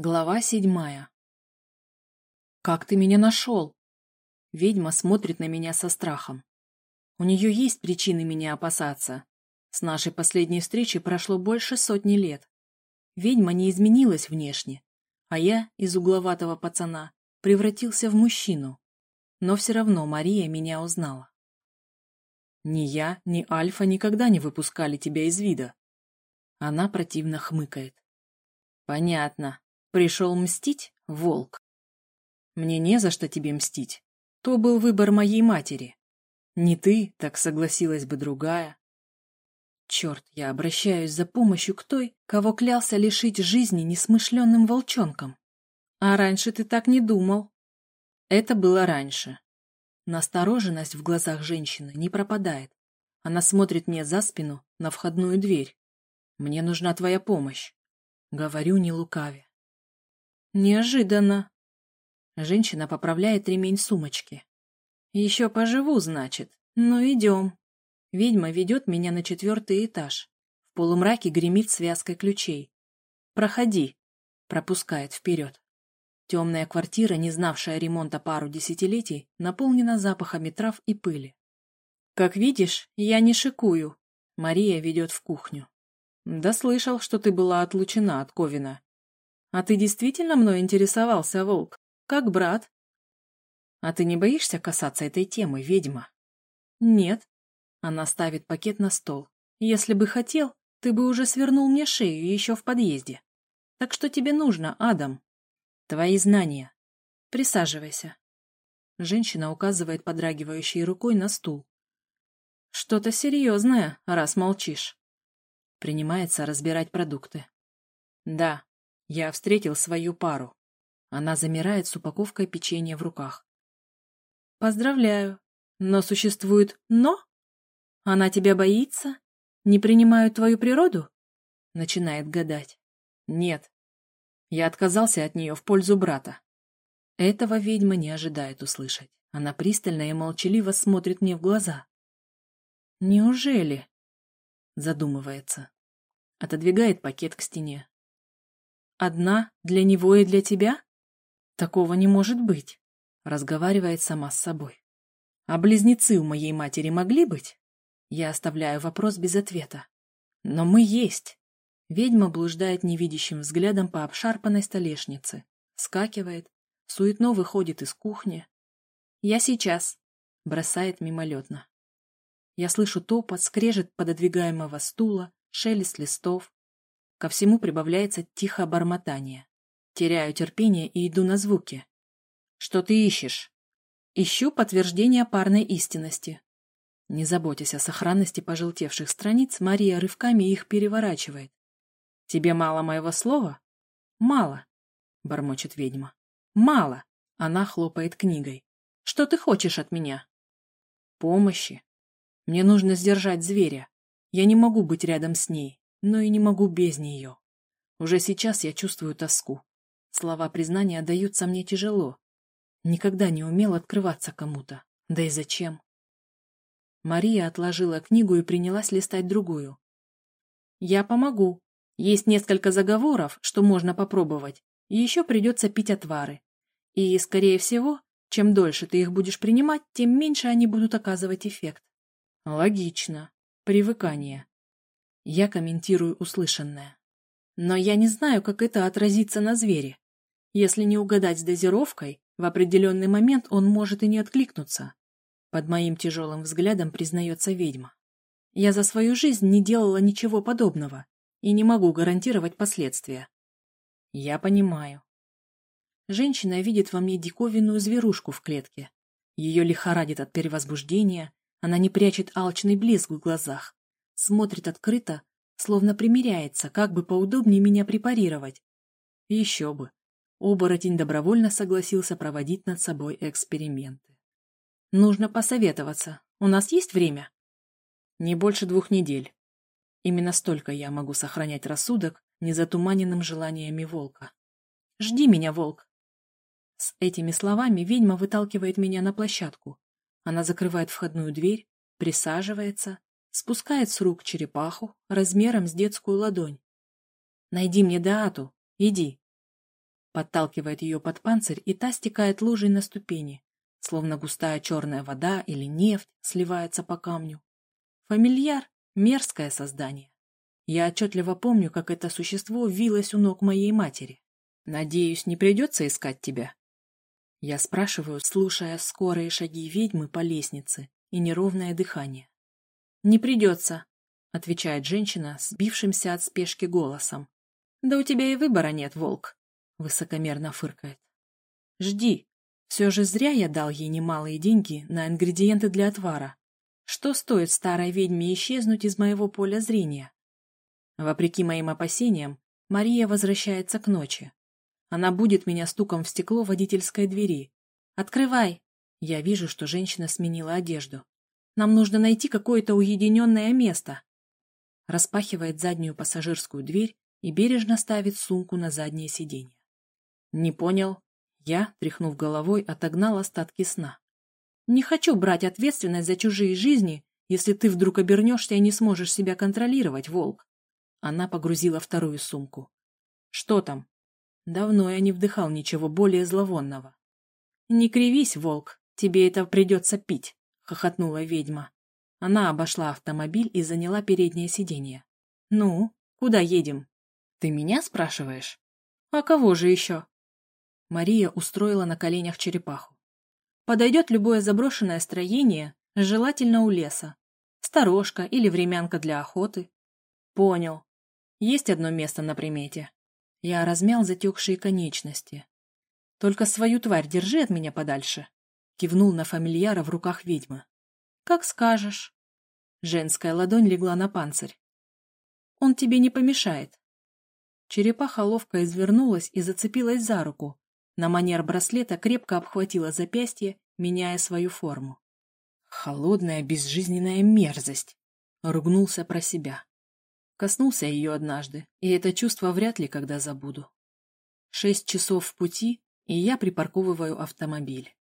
Глава седьмая. «Как ты меня нашел?» Ведьма смотрит на меня со страхом. У нее есть причины меня опасаться. С нашей последней встречи прошло больше сотни лет. Ведьма не изменилась внешне, а я из угловатого пацана превратился в мужчину. Но все равно Мария меня узнала. Ни я, ни Альфа никогда не выпускали тебя из вида. Она противно хмыкает. Понятно. Пришел мстить, волк? Мне не за что тебе мстить. То был выбор моей матери. Не ты, так согласилась бы другая. Черт, я обращаюсь за помощью к той, кого клялся лишить жизни несмышленным волчонком. А раньше ты так не думал. Это было раньше. Настороженность в глазах женщины не пропадает. Она смотрит мне за спину, на входную дверь. Мне нужна твоя помощь. Говорю, не лукавя. Неожиданно. Женщина поправляет ремень сумочки. Еще поживу, значит. Ну, идем. Ведьма ведет меня на четвертый этаж. В полумраке гремит связкой ключей. Проходи. Пропускает вперед. Темная квартира, не знавшая ремонта пару десятилетий, наполнена запахами трав и пыли. Как видишь, я не шикую. Мария ведет в кухню. Да слышал, что ты была отлучена от Ковина. А ты действительно мной интересовался, волк? Как брат? А ты не боишься касаться этой темы, ведьма? Нет. Она ставит пакет на стол. Если бы хотел, ты бы уже свернул мне шею еще в подъезде. Так что тебе нужно, Адам? Твои знания. Присаживайся. Женщина указывает подрагивающей рукой на стул. Что-то серьезное, раз молчишь. Принимается разбирать продукты. Да, я встретил свою пару. Она замирает с упаковкой печенья в руках. Поздравляю. Но существует «но»? Она тебя боится? Не принимают твою природу? Начинает гадать. Нет. Я отказался от нее в пользу брата. Этого ведьма не ожидает услышать. Она пристально и молчаливо смотрит мне в глаза. Неужели? Задумывается. Отодвигает пакет к стене. Одна для него и для тебя? Такого не может быть, разговаривает сама с собой. А близнецы у моей матери могли быть? Я оставляю вопрос без ответа. Но мы есть. Ведьма блуждает невидящим взглядом по обшарпанной столешнице, скакивает, суетно выходит из кухни. Я сейчас, бросает мимолетно. Я слышу топот, скрежет пододвигаемого стула, шелест листов, Ко всему прибавляется тихое бормотание. Теряю терпение и иду на звуки. Что ты ищешь? Ищу подтверждение парной истинности. Не заботясь о сохранности пожелтевших страниц, Мария рывками их переворачивает. Тебе мало моего слова? Мало, бормочет ведьма. Мало. Она хлопает книгой. Что ты хочешь от меня? Помощи. Мне нужно сдержать зверя. Я не могу быть рядом с ней но и не могу без нее. Уже сейчас я чувствую тоску. Слова признания даются мне тяжело. Никогда не умел открываться кому-то. Да и зачем? Мария отложила книгу и принялась листать другую. «Я помогу. Есть несколько заговоров, что можно попробовать, и еще придется пить отвары. И, скорее всего, чем дольше ты их будешь принимать, тем меньше они будут оказывать эффект». «Логично. Привыкание. Я комментирую услышанное. Но я не знаю, как это отразится на звере. Если не угадать с дозировкой, в определенный момент он может и не откликнуться. Под моим тяжелым взглядом признается ведьма. Я за свою жизнь не делала ничего подобного и не могу гарантировать последствия. Я понимаю. Женщина видит во мне диковинную зверушку в клетке. Ее лихорадит от перевозбуждения, она не прячет алчный блеск в глазах смотрит открыто, словно примиряется, как бы поудобнее меня препарировать. еще бы. Оборотень добровольно согласился проводить над собой эксперименты. Нужно посоветоваться. У нас есть время? Не больше двух недель. Именно столько я могу сохранять рассудок, незатуманенным желаниями волка. Жди меня, волк. С этими словами ведьма выталкивает меня на площадку. Она закрывает входную дверь, присаживается, спускает с рук черепаху размером с детскую ладонь. «Найди мне Даату, иди». Подталкивает ее под панцирь, и та стекает лужей на ступени, словно густая черная вода или нефть сливается по камню. Фамильяр — мерзкое создание. Я отчетливо помню, как это существо вилось у ног моей матери. Надеюсь, не придется искать тебя. Я спрашиваю, слушая скорые шаги ведьмы по лестнице и неровное дыхание. «Не придется», — отвечает женщина, сбившимся от спешки голосом. «Да у тебя и выбора нет, волк», — высокомерно фыркает. «Жди. Все же зря я дал ей немалые деньги на ингредиенты для отвара. Что стоит старой ведьме исчезнуть из моего поля зрения?» Вопреки моим опасениям, Мария возвращается к ночи. Она будет меня стуком в стекло водительской двери. «Открывай!» Я вижу, что женщина сменила одежду. «Нам нужно найти какое-то уединенное место!» Распахивает заднюю пассажирскую дверь и бережно ставит сумку на заднее сиденье. «Не понял». Я, тряхнув головой, отогнал остатки сна. «Не хочу брать ответственность за чужие жизни, если ты вдруг обернешься и не сможешь себя контролировать, волк». Она погрузила вторую сумку. «Что там?» Давно я не вдыхал ничего более зловонного. «Не кривись, волк, тебе это придется пить», — хохотнула ведьма. Она обошла автомобиль и заняла переднее сиденье. «Ну, куда едем?» «Ты меня спрашиваешь?» «А кого же еще?» Мария устроила на коленях черепаху. «Подойдет любое заброшенное строение, желательно у леса. Сторожка или времянка для охоты». «Понял. Есть одно место на примете. Я размял затекшие конечности. «Только свою тварь держи от меня подальше», — кивнул на фамильяра в руках ведьмы. «Как скажешь». Женская ладонь легла на панцирь. «Он тебе не помешает». Черепаха ловко извернулась и зацепилась за руку. На манер браслета крепко обхватила запястье, меняя свою форму. «Холодная безжизненная мерзость!» — ругнулся про себя. Коснулся ее однажды, и это чувство вряд ли когда забуду. Шесть часов в пути, и я припарковываю автомобиль.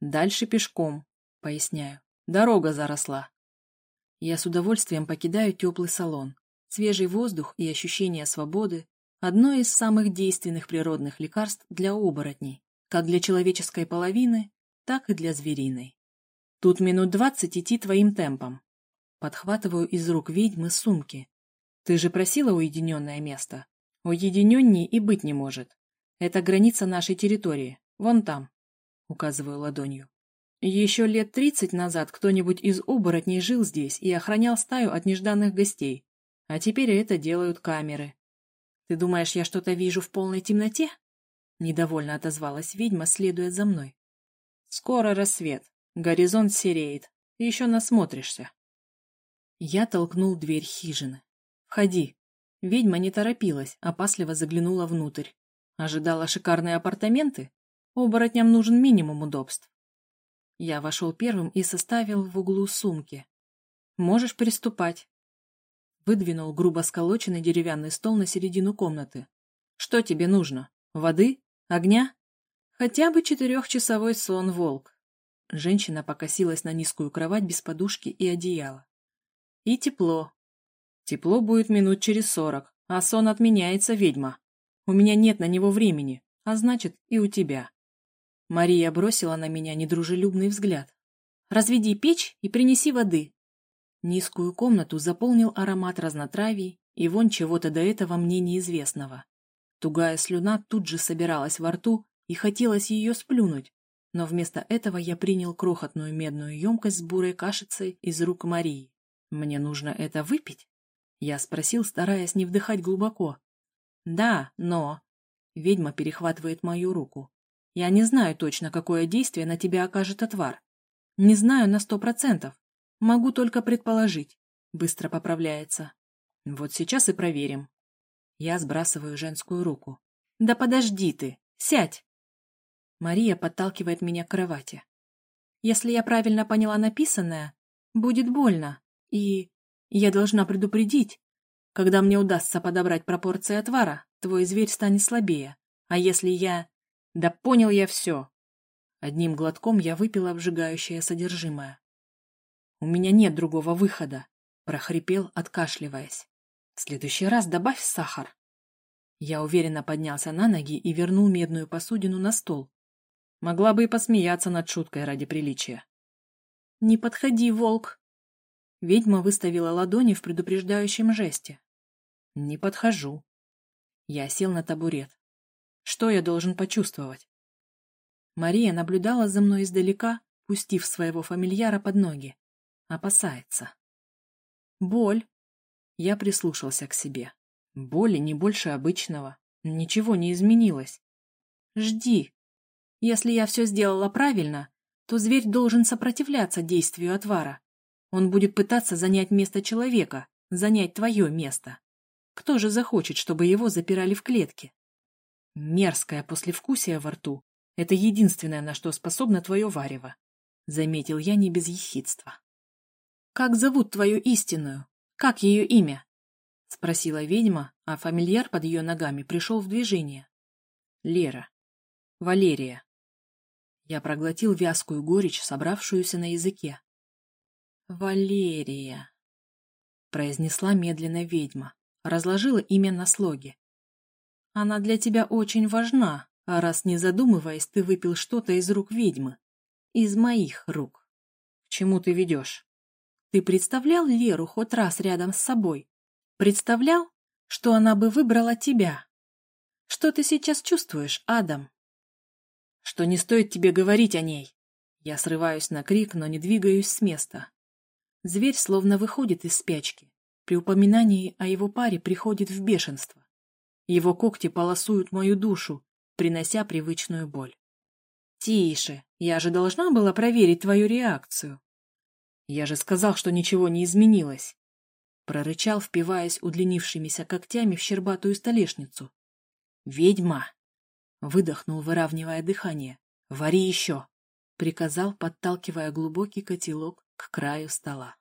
Дальше пешком, поясняю. Дорога заросла. Я с удовольствием покидаю теплый салон. Свежий воздух и ощущение свободы – одно из самых действенных природных лекарств для оборотней, как для человеческой половины, так и для звериной. Тут минут двадцать идти твоим темпом. Подхватываю из рук ведьмы сумки, ты же просила уединенное место. Уединенней и быть не может. Это граница нашей территории. Вон там. Указываю ладонью. Еще лет тридцать назад кто-нибудь из оборотней жил здесь и охранял стаю от нежданных гостей. А теперь это делают камеры. Ты думаешь, я что-то вижу в полной темноте? Недовольно отозвалась ведьма, следуя за мной. Скоро рассвет. Горизонт сереет. Еще насмотришься. Я толкнул дверь хижины. «Входи». Ведьма не торопилась, опасливо заглянула внутрь. Ожидала шикарные апартаменты? Оборотням нужен минимум удобств. Я вошел первым и составил в углу сумки. «Можешь приступать». Выдвинул грубо сколоченный деревянный стол на середину комнаты. «Что тебе нужно? Воды? Огня?» «Хотя бы четырехчасовой сон, волк». Женщина покосилась на низкую кровать без подушки и одеяла. «И тепло, Тепло будет минут через сорок, а сон отменяется, ведьма. У меня нет на него времени, а значит, и у тебя. Мария бросила на меня недружелюбный взгляд. «Разведи печь и принеси воды». Низкую комнату заполнил аромат разнотравий и вон чего-то до этого мне неизвестного. Тугая слюна тут же собиралась во рту, и хотелось ее сплюнуть, но вместо этого я принял крохотную медную емкость с бурой кашицей из рук Марии. Мне нужно это выпить? Я спросил, стараясь не вдыхать глубоко. «Да, но...» Ведьма перехватывает мою руку. «Я не знаю точно, какое действие на тебя окажет отвар. Не знаю на сто процентов. Могу только предположить». Быстро поправляется. «Вот сейчас и проверим». Я сбрасываю женскую руку. «Да подожди ты! Сядь!» Мария подталкивает меня к кровати. «Если я правильно поняла написанное, будет больно. И я должна предупредить. Когда мне удастся подобрать пропорции отвара, твой зверь станет слабее. А если я... Да понял я все. Одним глотком я выпила обжигающее содержимое. У меня нет другого выхода, прохрипел, откашливаясь. В следующий раз добавь сахар. Я уверенно поднялся на ноги и вернул медную посудину на стол. Могла бы и посмеяться над шуткой ради приличия. «Не подходи, волк!» Ведьма выставила ладони в предупреждающем жесте. «Не подхожу». Я сел на табурет. Что я должен почувствовать? Мария наблюдала за мной издалека, пустив своего фамильяра под ноги. Опасается. Боль. Я прислушался к себе. Боли не больше обычного. Ничего не изменилось. Жди. Если я все сделала правильно, то зверь должен сопротивляться действию отвара. Он будет пытаться занять место человека, занять твое место. Кто же захочет, чтобы его запирали в клетке? Мерзкое послевкусие во рту — это единственное, на что способно твое варево, — заметил я не без ехидства. «Как зовут твою истинную? Как ее имя?» — спросила ведьма, а фамильяр под ее ногами пришел в движение. «Лера. Валерия». Я проглотил вязкую горечь, собравшуюся на языке. «Валерия», — произнесла медленно ведьма, разложила имя на слоге. «Она для тебя очень важна, а раз не задумываясь, ты выпил что-то из рук ведьмы. Из моих рук. К чему ты ведешь? Ты представлял Леру хоть раз рядом с собой? Представлял, что она бы выбрала тебя? Что ты сейчас чувствуешь, Адам?» «Что не стоит тебе говорить о ней?» Я срываюсь на крик, но не двигаюсь с места. Зверь словно выходит из спячки. При упоминании о его паре приходит в бешенство. Его когти полосуют мою душу, принося привычную боль. «Тише, я же должна была проверить твою реакцию». «Я же сказал, что ничего не изменилось», — прорычал, впиваясь удлинившимися когтями в щербатую столешницу. «Ведьма!» — выдохнул, выравнивая дыхание. «Вари еще!» — приказал, подталкивая глубокий котелок к краю стола.